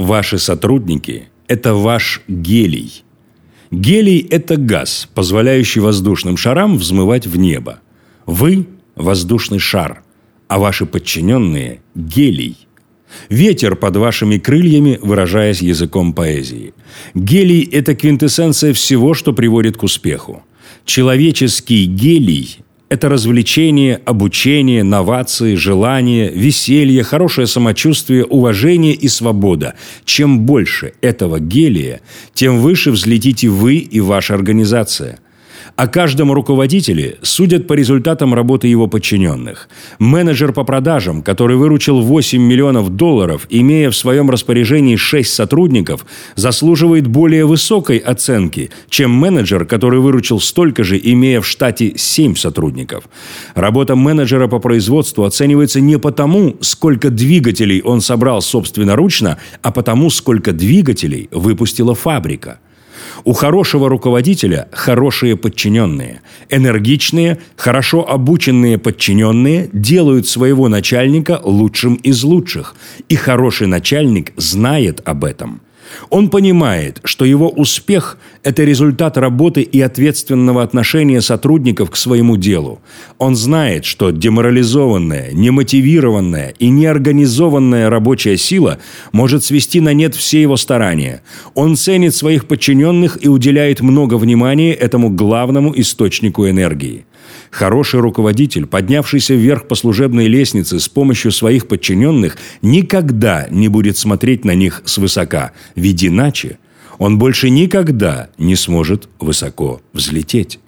Ваши сотрудники – это ваш гелий. Гелий – это газ, позволяющий воздушным шарам взмывать в небо. Вы – воздушный шар, а ваши подчиненные – гелий – Ветер под вашими крыльями, выражаясь языком поэзии. Гелий – это квинтэссенция всего, что приводит к успеху. Человеческий гелий – это развлечение, обучение, новации, желание, веселье, хорошее самочувствие, уважение и свобода. Чем больше этого гелия, тем выше взлетите вы и ваша организация – о каждом руководителе судят по результатам работы его подчиненных. Менеджер по продажам, который выручил 8 миллионов долларов, имея в своем распоряжении 6 сотрудников, заслуживает более высокой оценки, чем менеджер, который выручил столько же, имея в штате 7 сотрудников. Работа менеджера по производству оценивается не потому, сколько двигателей он собрал собственноручно, а потому, сколько двигателей выпустила фабрика – у хорошего руководителя хорошие подчиненные. Энергичные, хорошо обученные подчиненные делают своего начальника лучшим из лучших. И хороший начальник знает об этом – он понимает, что его успех – это результат работы и ответственного отношения сотрудников к своему делу. Он знает, что деморализованная, немотивированная и неорганизованная рабочая сила может свести на нет все его старания. Он ценит своих подчиненных и уделяет много внимания этому главному источнику энергии. Хороший руководитель, поднявшийся вверх по служебной лестнице с помощью своих подчиненных, никогда не будет смотреть на них свысока, ведь иначе он больше никогда не сможет высоко взлететь.